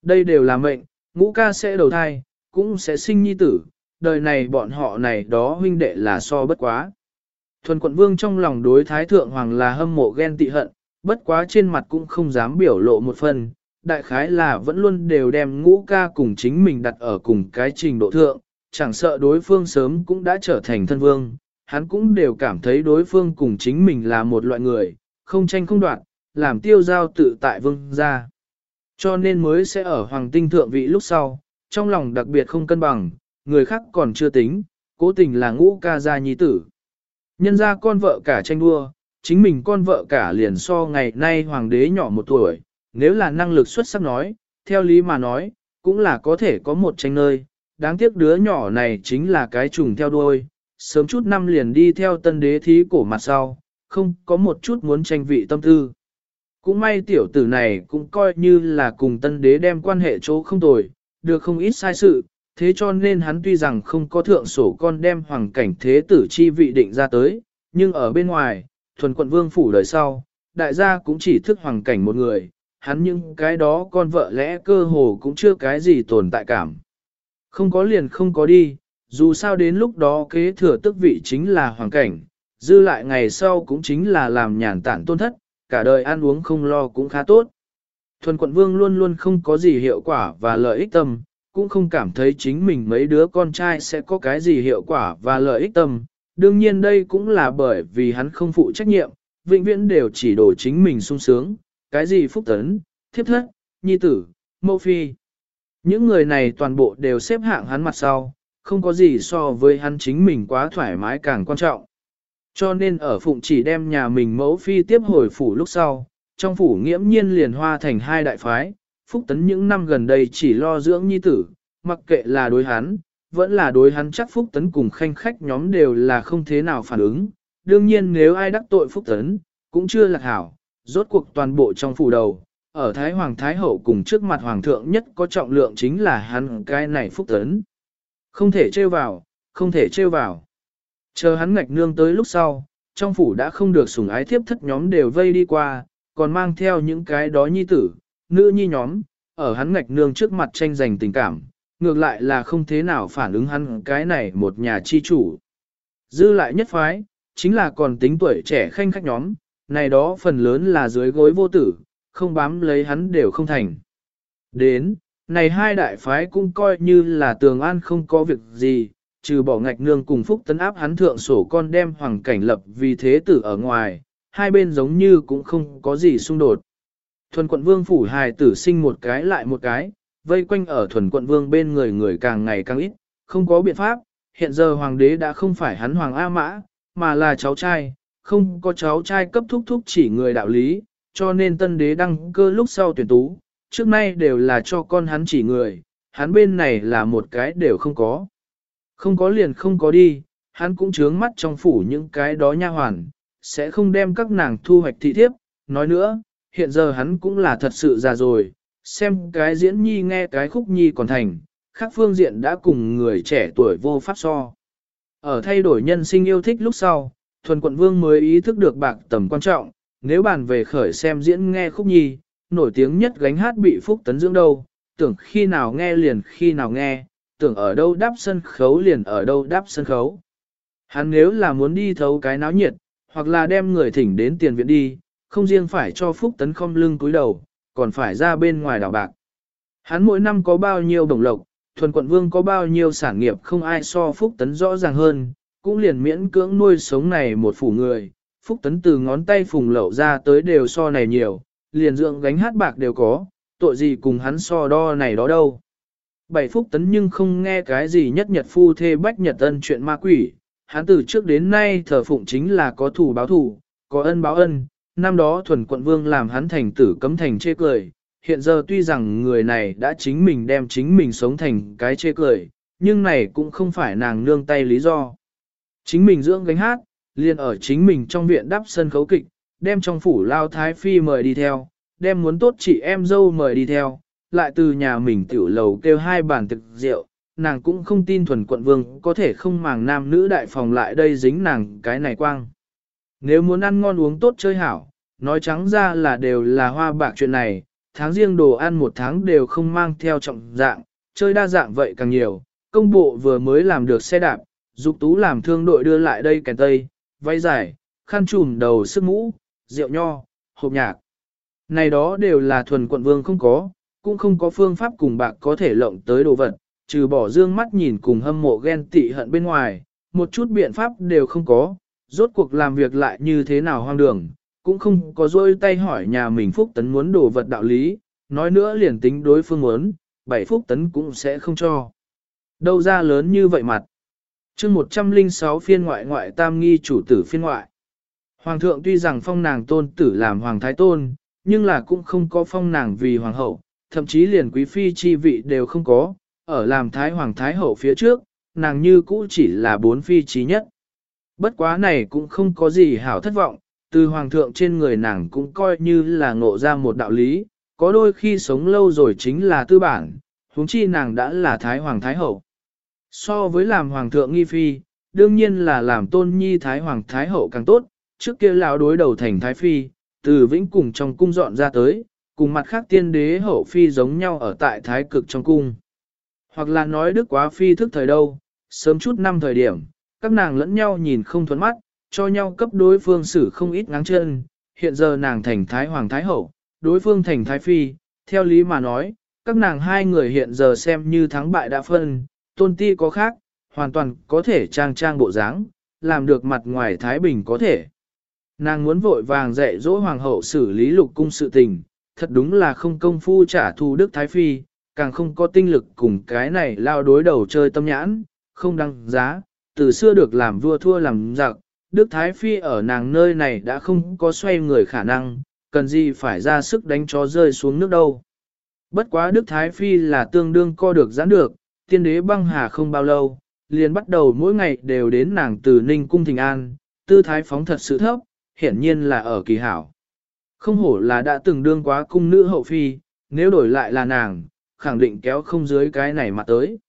Đây đều là mệnh, ngũ ca sẽ đầu thai, cũng sẽ sinh nhi tử, đời này bọn họ này đó huynh đệ là so bất quá. Thuần quận vương trong lòng đối Thái Thượng Hoàng là hâm mộ ghen tị hận, bất quá trên mặt cũng không dám biểu lộ một phần, đại khái là vẫn luôn đều đem ngũ ca cùng chính mình đặt ở cùng cái trình độ thượng, chẳng sợ đối phương sớm cũng đã trở thành thân vương, hắn cũng đều cảm thấy đối phương cùng chính mình là một loại người, không tranh không đoạt, làm tiêu giao tự tại vương ra. Cho nên mới sẽ ở hoàng tinh thượng vị lúc sau, trong lòng đặc biệt không cân bằng, người khác còn chưa tính, cố tình là ngũ ca gia nhi tử. Nhân ra con vợ cả tranh đua, chính mình con vợ cả liền so ngày nay hoàng đế nhỏ một tuổi, nếu là năng lực xuất sắc nói, theo lý mà nói, cũng là có thể có một tranh nơi, đáng tiếc đứa nhỏ này chính là cái trùng theo đuôi, sớm chút năm liền đi theo tân đế thí cổ mặt sau, không có một chút muốn tranh vị tâm tư. Cũng may tiểu tử này cũng coi như là cùng tân đế đem quan hệ chỗ không tồi, được không ít sai sự, thế cho nên hắn tuy rằng không có thượng sổ con đem hoàng cảnh thế tử chi vị định ra tới, nhưng ở bên ngoài, thuần quận vương phủ đời sau, đại gia cũng chỉ thức hoàng cảnh một người, hắn những cái đó con vợ lẽ cơ hồ cũng chưa cái gì tồn tại cảm. Không có liền không có đi, dù sao đến lúc đó kế thừa tức vị chính là hoàng cảnh, dư lại ngày sau cũng chính là làm nhàn tản tôn thất, cả đời ăn uống không lo cũng khá tốt. Thuần quận vương luôn luôn không có gì hiệu quả và lợi ích tâm, cũng không cảm thấy chính mình mấy đứa con trai sẽ có cái gì hiệu quả và lợi ích tâm. Đương nhiên đây cũng là bởi vì hắn không phụ trách nhiệm, vĩnh viễn đều chỉ đổ chính mình sung sướng, cái gì phúc tấn, thiếp thất, nhi tử, mẫu phi. Những người này toàn bộ đều xếp hạng hắn mặt sau, không có gì so với hắn chính mình quá thoải mái càng quan trọng. Cho nên ở phụng chỉ đem nhà mình mẫu phi tiếp hồi phủ lúc sau, trong phủ nghiễm nhiên liền hoa thành hai đại phái, phúc tấn những năm gần đây chỉ lo dưỡng nhi tử, mặc kệ là đối hắn, vẫn là đối hắn chắc phúc tấn cùng khanh khách nhóm đều là không thế nào phản ứng. Đương nhiên nếu ai đắc tội phúc tấn, cũng chưa lạc hảo, rốt cuộc toàn bộ trong phủ đầu, ở Thái Hoàng Thái Hậu cùng trước mặt Hoàng thượng nhất có trọng lượng chính là hắn cái này phúc tấn. Không thể trêu vào, không thể trêu vào. Chờ hắn ngạch nương tới lúc sau, trong phủ đã không được sủng ái thiếp thất nhóm đều vây đi qua, còn mang theo những cái đó nhi tử, nữ nhi nhóm, ở hắn ngạch nương trước mặt tranh giành tình cảm, ngược lại là không thế nào phản ứng hắn cái này một nhà chi chủ. Dư lại nhất phái, chính là còn tính tuổi trẻ khanh khách nhóm, này đó phần lớn là dưới gối vô tử, không bám lấy hắn đều không thành. Đến, này hai đại phái cũng coi như là tường an không có việc gì, trừ bỏ ngạch nương cùng phúc tấn áp hắn thượng sổ con đem hoàng cảnh lập vì thế tử ở ngoài, hai bên giống như cũng không có gì xung đột. Thuần quận vương phủ hài tử sinh một cái lại một cái, vây quanh ở thuần quận vương bên người người càng ngày càng ít, không có biện pháp, hiện giờ hoàng đế đã không phải hắn hoàng A Mã, mà là cháu trai, không có cháu trai cấp thúc thúc chỉ người đạo lý, cho nên tân đế đăng cơ lúc sau tuyển tú, trước nay đều là cho con hắn chỉ người, hắn bên này là một cái đều không có. Không có liền không có đi, hắn cũng trướng mắt trong phủ những cái đó nha hoàn, sẽ không đem các nàng thu hoạch thị thiếp, nói nữa, hiện giờ hắn cũng là thật sự già rồi, xem cái diễn nhi nghe cái khúc nhi còn thành, khác phương diện đã cùng người trẻ tuổi vô pháp so. Ở thay đổi nhân sinh yêu thích lúc sau, thuần quận vương mới ý thức được bạc tầm quan trọng, nếu bàn về khởi xem diễn nghe khúc nhi, nổi tiếng nhất gánh hát bị phúc tấn dưỡng đâu, tưởng khi nào nghe liền khi nào nghe, tưởng ở đâu đáp sân khấu liền ở đâu đáp sân khấu. Hắn nếu là muốn đi thấu cái náo nhiệt, hoặc là đem người thỉnh đến tiền viện đi, không riêng phải cho Phúc Tấn không lưng cúi đầu, còn phải ra bên ngoài đảo bạc. Hắn mỗi năm có bao nhiêu đồng lộc, thuần quận vương có bao nhiêu sản nghiệp không ai so Phúc Tấn rõ ràng hơn, cũng liền miễn cưỡng nuôi sống này một phủ người. Phúc Tấn từ ngón tay phùng lậu ra tới đều so này nhiều, liền dưỡng gánh hát bạc đều có, tội gì cùng hắn so đo này đó đâu. Bảy Phúc Tấn nhưng không nghe cái gì nhất nhật phu thê bách nhật ân chuyện ma quỷ, hắn từ trước đến nay thờ phụng chính là có thủ báo thủ, có ân báo ân, năm đó thuần quận vương làm hắn thành tử cấm thành chê cười, hiện giờ tuy rằng người này đã chính mình đem chính mình sống thành cái chê cười, nhưng này cũng không phải nàng nương tay lý do. Chính mình dưỡng gánh hát, liền ở chính mình trong viện đắp sân khấu kịch, đem trong phủ lao thái phi mời đi theo, đem muốn tốt chị em dâu mời đi theo, lại từ nhà mình tiểu lầu kêu hai bàn thực rượu, nàng cũng không tin thuần quận vương có thể không màng nam nữ đại phòng lại đây dính nàng cái này quang. Nếu muốn ăn ngon uống tốt chơi hảo, nói trắng ra là đều là hoa bạc chuyện này, tháng riêng đồ ăn một tháng đều không mang theo trọng dạng, chơi đa dạng vậy càng nhiều. Công bộ vừa mới làm được xe đạp, dục tú làm thương đội đưa lại đây kèn tây, váy dài, khăn trùm đầu sức mũ, rượu nho, hộp nhạc. Này đó đều là thuần quận vương không có, cũng không có phương pháp cùng bạc có thể lộng tới đồ vật, trừ bỏ dương mắt nhìn cùng hâm mộ ghen tị hận bên ngoài, một chút biện pháp đều không có, rốt cuộc làm việc lại như thế nào hoang đường, cũng không có dôi tay hỏi nhà mình Phúc Tấn muốn đồ vật đạo lý, nói nữa liền tính đối phương muốn, bảy Phúc Tấn cũng sẽ không cho. Đâu ra lớn như vậy mặt chương 106 phiên ngoại ngoại tam nghi chủ tử phiên ngoại. Hoàng thượng tuy rằng phong nàng tôn tử làm hoàng thái tôn, nhưng là cũng không có phong nàng vì hoàng hậu, thậm chí liền quý phi chi vị đều không có, ở làm thái hoàng thái hậu phía trước, nàng như cũ chỉ là bốn phi trí nhất. Bất quá này cũng không có gì hảo thất vọng, từ hoàng thượng trên người nàng cũng coi như là ngộ ra một đạo lý, có đôi khi sống lâu rồi chính là tư bản, huống chi nàng đã là thái hoàng thái hậu. So với làm hoàng thượng nghi phi, đương nhiên là làm tôn nhi thái hoàng thái hậu càng tốt, trước kia lão đối đầu thành thái phi, từ vĩnh cùng trong cung dọn ra tới, cùng mặt khác tiên đế hậu phi giống nhau ở tại thái cực trong cung. Hoặc là nói đức quá phi thức thời đâu, sớm chút năm thời điểm, các nàng lẫn nhau nhìn không thuẫn mắt, cho nhau cấp đối phương xử không ít ngáng chân, hiện giờ nàng thành thái hoàng thái hậu, đối phương thành thái phi, theo lý mà nói, các nàng hai người hiện giờ xem như thắng bại đã phân, tôn ti có khác, hoàn toàn có thể trang trang bộ dáng, làm được mặt ngoài thái bình có thể. Nàng muốn vội vàng dạy dỗ hoàng hậu xử lý lục cung sự tình, thật đúng là không công phu trả thù đức thái phi, càng không có tinh lực cùng cái này lao đối đầu chơi tâm nhãn, không đăng giá, từ xưa được làm vua thua làm giặc, Đức Thái Phi ở nàng nơi này đã không có xoay người khả năng, cần gì phải ra sức đánh chó rơi xuống nước đâu. Bất quá Đức Thái Phi là tương đương co được giãn được, tiên đế băng hà không bao lâu, liền bắt đầu mỗi ngày đều đến nàng từ Ninh Cung Thình An, tư thái phóng thật sự thấp, hiển nhiên là ở kỳ hảo. Không hổ là đã từng đương quá cung nữ hậu phi, nếu đổi lại là nàng, khẳng định kéo không dưới cái này mà tới.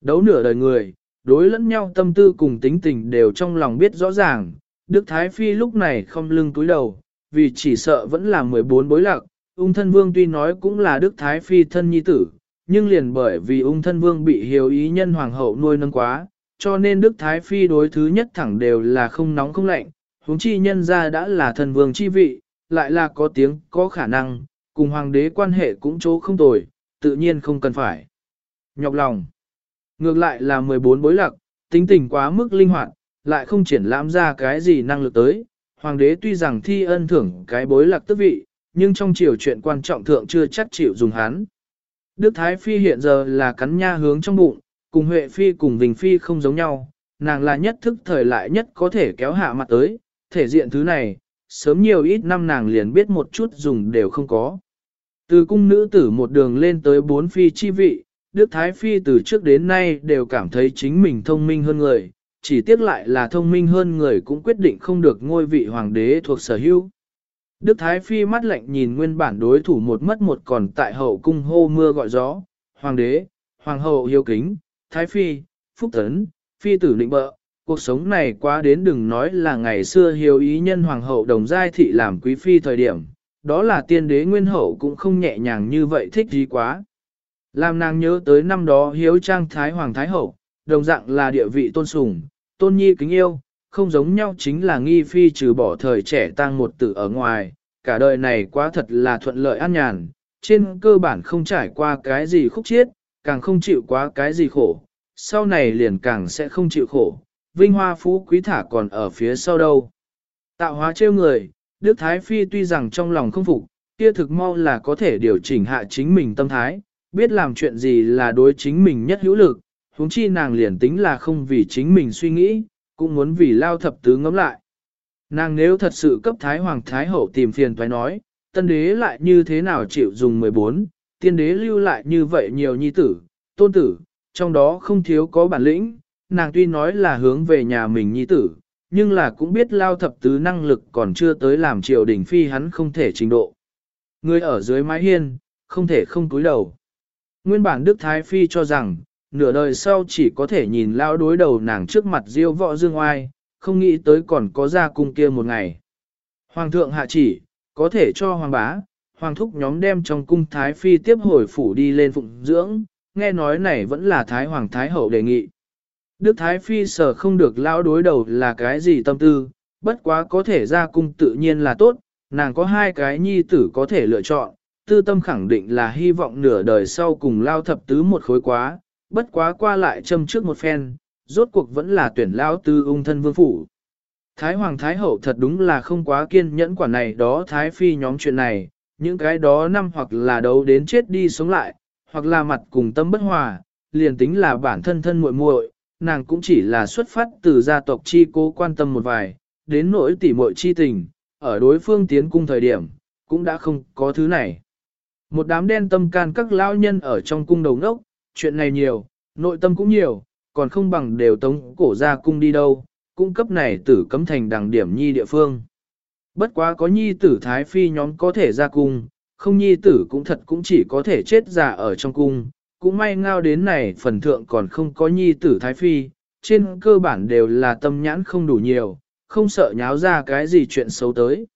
Đấu nửa đời người, đối lẫn nhau tâm tư cùng tính tình đều trong lòng biết rõ ràng, Đức Thái Phi lúc này không lưng túi đầu, vì chỉ sợ vẫn là 14 bối lạc, ung thân vương tuy nói cũng là Đức Thái Phi thân nhi tử, nhưng liền bởi vì ung thân vương bị hiếu ý nhân hoàng hậu nuôi nâng quá, cho nên Đức Thái Phi đối thứ nhất thẳng đều là không nóng không lạnh, huống chi nhân ra đã là thần vương chi vị, lại là có tiếng, có khả năng, cùng hoàng đế quan hệ cũng chỗ không tồi, tự nhiên không cần phải. Nhọc lòng. Ngược lại là 14 bối lạc, tính tình quá mức linh hoạt, lại không triển lãm ra cái gì năng lực tới. Hoàng đế tuy rằng thi ân thưởng cái bối lạc tước vị, nhưng trong chiều chuyện quan trọng thượng chưa chắc chịu dùng hắn. Đức Thái Phi hiện giờ là cắn nha hướng trong bụng, cùng Huệ Phi cùng Vinh Phi không giống nhau, nàng là nhất thức thời lại nhất có thể kéo hạ mặt tới, thể diện thứ này, sớm nhiều ít năm nàng liền biết một chút dùng đều không có. Từ cung nữ tử một đường lên tới bốn phi chi vị, Đức Thái Phi từ trước đến nay đều cảm thấy chính mình thông minh hơn người, chỉ tiếc lại là thông minh hơn người cũng quyết định không được ngôi vị hoàng đế thuộc sở hữu. Đức Thái Phi mắt lạnh nhìn nguyên bản đối thủ một mất một còn tại hậu cung hô mưa gọi gió, hoàng đế, hoàng hậu hiếu kính, Thái Phi, Phúc Tấn, Phi tử định bợ, cuộc sống này quá đến đừng nói là ngày xưa hiếu ý nhân hoàng hậu đồng giai thị làm quý phi thời điểm, đó là tiên đế nguyên hậu cũng không nhẹ nhàng như vậy thích gì quá. Làm nàng nhớ tới năm đó hiếu trang thái hoàng thái hậu, đồng dạng là địa vị tôn sùng, tôn nhi kính yêu, không giống nhau chính là nghi phi trừ bỏ thời trẻ tăng một tử ở ngoài, cả đời này quá thật là thuận lợi an nhàn, trên cơ bản không trải qua cái gì khúc chiết, càng không chịu quá cái gì khổ, sau này liền càng sẽ không chịu khổ, vinh hoa phú quý thả còn ở phía sau đâu. Tạo hóa trêu người, Đức Thái Phi tuy rằng trong lòng không phục, kia thực mau là có thể điều chỉnh hạ chính mình tâm thái, biết làm chuyện gì là đối chính mình nhất hữu lực, huống chi nàng liền tính là không vì chính mình suy nghĩ, cũng muốn vì lao thập tứ ngẫm lại. Nàng nếu thật sự cấp Thái Hoàng Thái Hậu tìm phiền thoái nói, tân đế lại như thế nào chịu dùng 14, tiên đế lưu lại như vậy nhiều nhi tử, tôn tử, trong đó không thiếu có bản lĩnh, nàng tuy nói là hướng về nhà mình nhi tử, nhưng là cũng biết lao thập tứ năng lực còn chưa tới làm triều đình phi hắn không thể trình độ. Người ở dưới mái hiên, không thể không túi đầu. Nguyên bản Đức Thái Phi cho rằng, nửa đời sau chỉ có thể nhìn lao đối đầu nàng trước mặt diêu võ dương oai, không nghĩ tới còn có ra cung kia một ngày. Hoàng thượng hạ chỉ, có thể cho hoàng bá, hoàng thúc nhóm đem trong cung Thái Phi tiếp hồi phủ đi lên phụng dưỡng, nghe nói này vẫn là Thái Hoàng Thái Hậu đề nghị. Đức Thái Phi sở không được lao đối đầu là cái gì tâm tư, bất quá có thể ra cung tự nhiên là tốt, nàng có hai cái nhi tử có thể lựa chọn, tư tâm khẳng định là hy vọng nửa đời sau cùng lao thập tứ một khối quá, bất quá qua lại châm trước một phen, rốt cuộc vẫn là tuyển lao tư ung thân vương phủ. Thái Hoàng Thái Hậu thật đúng là không quá kiên nhẫn quả này đó Thái Phi nhóm chuyện này, những cái đó năm hoặc là đấu đến chết đi sống lại, hoặc là mặt cùng tâm bất hòa, liền tính là bản thân thân muội muội, nàng cũng chỉ là xuất phát từ gia tộc chi cố quan tâm một vài, đến nỗi tỉ muội chi tình, ở đối phương tiến cung thời điểm, cũng đã không có thứ này. Một đám đen tâm can các lão nhân ở trong cung đầu ngốc, chuyện này nhiều, nội tâm cũng nhiều, còn không bằng đều tống cổ ra cung đi đâu, cung cấp này tử cấm thành đẳng điểm nhi địa phương. Bất quá có nhi tử thái phi nhóm có thể ra cung, không nhi tử cũng thật cũng chỉ có thể chết già ở trong cung, cũng may ngao đến này phần thượng còn không có nhi tử thái phi, trên cơ bản đều là tâm nhãn không đủ nhiều, không sợ nháo ra cái gì chuyện xấu tới.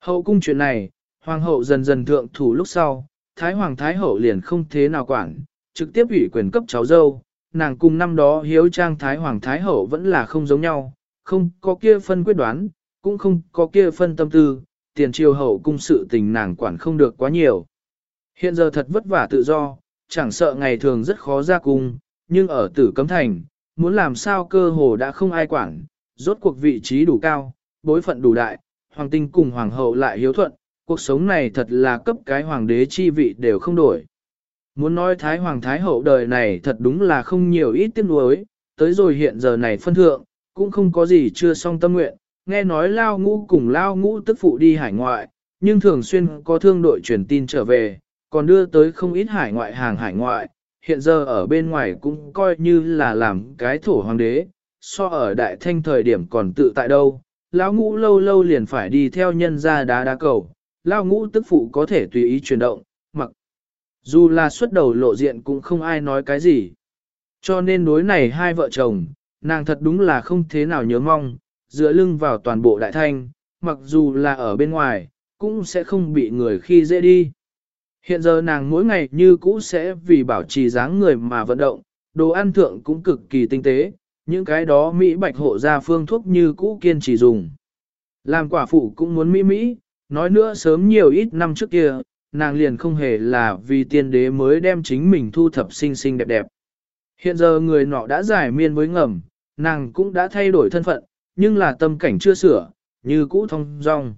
Hậu cung chuyện này, hoàng hậu dần dần thượng thủ lúc sau, thái hoàng thái hậu liền không thế nào quản, trực tiếp ủy quyền cấp cháu dâu, nàng cùng năm đó hiếu trang thái hoàng thái hậu vẫn là không giống nhau, không có kia phân quyết đoán, cũng không có kia phân tâm tư, tiền triều hậu cung sự tình nàng quản không được quá nhiều. Hiện giờ thật vất vả tự do, chẳng sợ ngày thường rất khó ra cung, nhưng ở tử cấm thành, muốn làm sao cơ hồ đã không ai quản, rốt cuộc vị trí đủ cao, bối phận đủ đại, hoàng tinh cùng hoàng hậu lại hiếu thuận, cuộc sống này thật là cấp cái hoàng đế chi vị đều không đổi. Muốn nói Thái Hoàng Thái Hậu đời này thật đúng là không nhiều ít tiếc nuối, tới rồi hiện giờ này phân thượng, cũng không có gì chưa xong tâm nguyện, nghe nói Lao Ngũ cùng Lao Ngũ tức phụ đi hải ngoại, nhưng thường xuyên có thương đội truyền tin trở về, còn đưa tới không ít hải ngoại hàng hải ngoại, hiện giờ ở bên ngoài cũng coi như là làm cái thổ hoàng đế, so ở đại thanh thời điểm còn tự tại đâu. Lão ngũ lâu lâu liền phải đi theo nhân ra đá đá cầu, lão ngũ tức phụ có thể tùy ý chuyển động. Dù là xuất đầu lộ diện cũng không ai nói cái gì. Cho nên đối này hai vợ chồng, nàng thật đúng là không thế nào nhớ mong, dựa lưng vào toàn bộ đại thanh, mặc dù là ở bên ngoài, cũng sẽ không bị người khi dễ đi. Hiện giờ nàng mỗi ngày như cũ sẽ vì bảo trì dáng người mà vận động, đồ ăn thượng cũng cực kỳ tinh tế, những cái đó Mỹ bạch hộ ra phương thuốc như cũ kiên trì dùng. Làm quả phụ cũng muốn Mỹ Mỹ, nói nữa sớm nhiều ít năm trước kia, nàng liền không hề là vì tiên đế mới đem chính mình thu thập xinh xinh đẹp đẹp. Hiện giờ người nọ đã giải miên với ngầm, nàng cũng đã thay đổi thân phận, nhưng là tâm cảnh chưa sửa, như cũ thông dong.